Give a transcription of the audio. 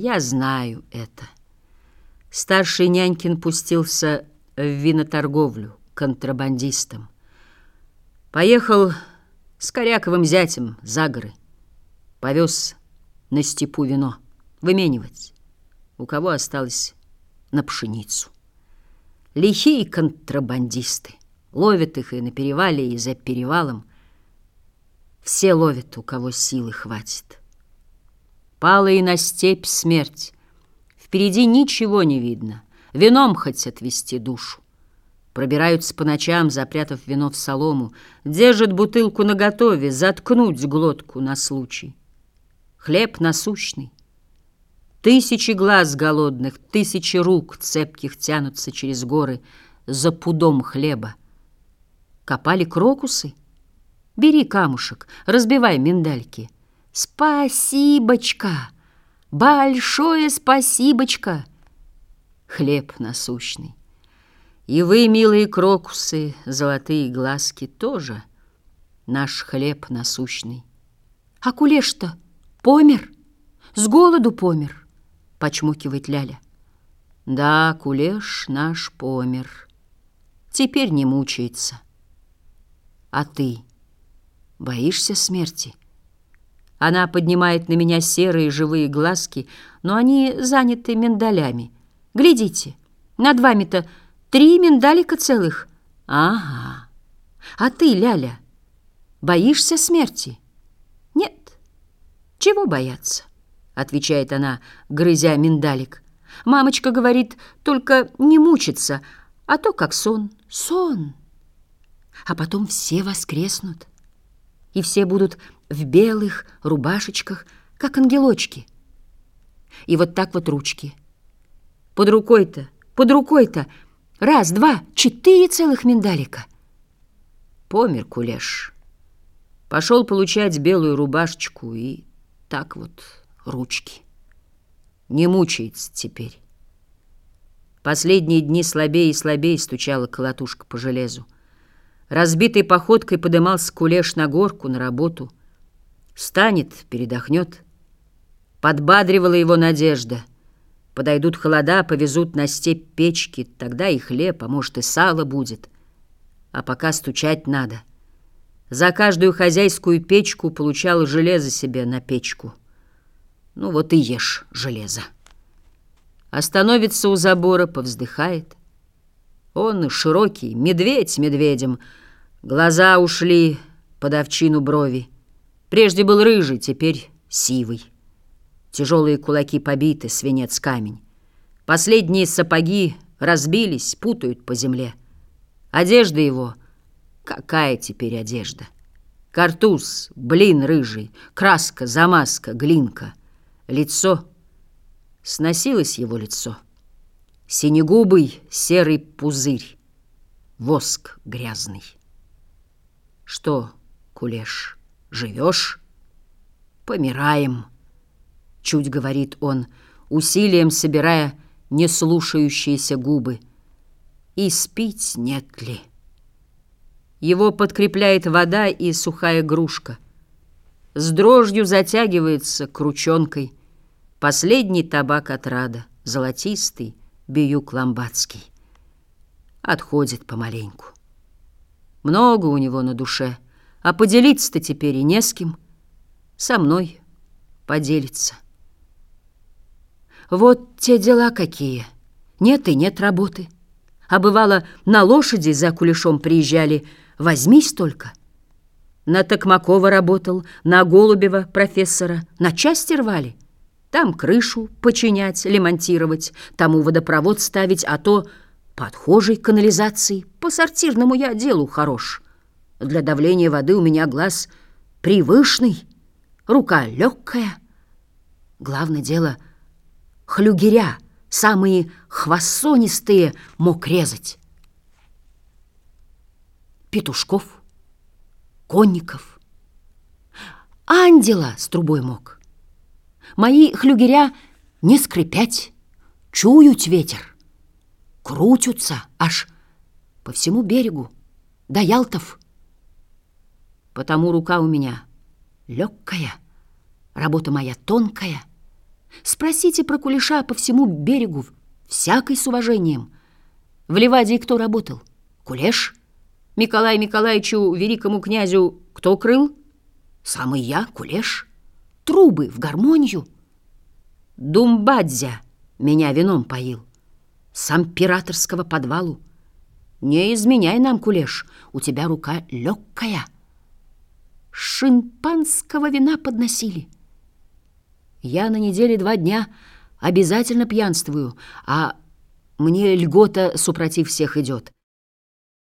Я знаю это. Старший нянькин пустился в виноторговлю контрабандистом. Поехал с коряковым зятем за горы. Повез на степу вино. Выменивать. У кого осталось на пшеницу. Лихие контрабандисты. Ловят их и на перевале, и за перевалом. Все ловят, у кого силы хватит. Пала и на степь смерть. Впереди ничего не видно. Вином хоть отвести душу. Пробираются по ночам, запрятав вино в солому, держат бутылку наготове, заткнуть глотку на случай. Хлеб насущный. Тысячи глаз голодных, тысячи рук цепких тянутся через горы за пудом хлеба. Копали крокусы? Бери камушек, разбивай миндальки. Спасибочка! Большое спасибочка! Хлеб насущный. И вы, милые крокусы, золотые глазки, тоже наш хлеб насущный. А кулеш-то помер, с голоду помер, почмокивает Ляля. Да, кулеш наш помер, теперь не мучается. А ты боишься смерти? Она поднимает на меня серые живые глазки, но они заняты миндалями. Глядите, над вами-то Три миндалика целых? Ага. А ты, Ляля, боишься смерти? Нет. Чего бояться? Отвечает она, грызя миндалик. Мамочка говорит, только не мучиться, а то как сон. Сон. А потом все воскреснут. И все будут в белых рубашечках, как ангелочки. И вот так вот ручки. Под рукой-то, под рукой-то Раз, два, четыре целых миндалика. Помер кулеш. Пошел получать белую рубашечку и так вот ручки. Не мучается теперь. Последние дни слабее и слабее стучала колотушка по железу. Разбитой походкой подымался кулеш на горку, на работу. Станет, передохнет. Подбадривала его надежда — Подойдут холода, повезут на степь печки, тогда и хлеб, а может и сало будет. А пока стучать надо. За каждую хозяйскую печку получал железо себе на печку. Ну вот и ешь железо. Остановится у забора, повздыхает. Он широкий, медведь медведем. Глаза ушли под овчину брови. Прежде был рыжий, теперь сивый. Тяжелые кулаки побиты, свинец камень. Последние сапоги разбились, путают по земле. Одежда его... Какая теперь одежда? Картуз, блин рыжий, краска, замазка, глинка. Лицо... Сносилось его лицо. Синегубый серый пузырь, воск грязный. Что, кулеш, живешь? Помираем. Чуть говорит он, усилием собирая неслушающиеся губы. И спить нет ли? Его подкрепляет вода и сухая грушка. С дрожью затягивается крученкой. Последний табак от рада, золотистый, биюк ламбадский. Отходит помаленьку. Много у него на душе, а поделиться-то теперь и не с кем. Со мной поделится. Вот те дела какие. Нет и нет работы. А бывало, на лошади за кулешом приезжали. Возьмись только. На Токмакова работал, на Голубева профессора, на части рвали. Там крышу починять, лемонтировать, тому водопровод ставить, а то подхожей канализации. По сортирному я делу хорош. Для давления воды у меня глаз привышный, рука легкая. Главное дело — хлюгеря, самые хвоссонистые, мог резать. Петушков, конников, ангела с трубой мог. Мои хлюгеря не скрипять, чуют ветер, крутятся аж по всему берегу, до Ялтов. Потому рука у меня легкая, работа моя тонкая — Спросите про кулеша по всему берегу, всякой с уважением. В Ливадии кто работал? Кулеш? Миколаю Николаевичу, великому князю, кто крыл? Самый я, Кулеш. Трубы в гармонию. Думбадзя меня вином поил. С императорского подвалу. Не изменяй нам, Кулеш, у тебя рука легкая. Шимпанского вина подносили. Я на неделе два дня обязательно пьянствую, а мне льгота супротив всех идет.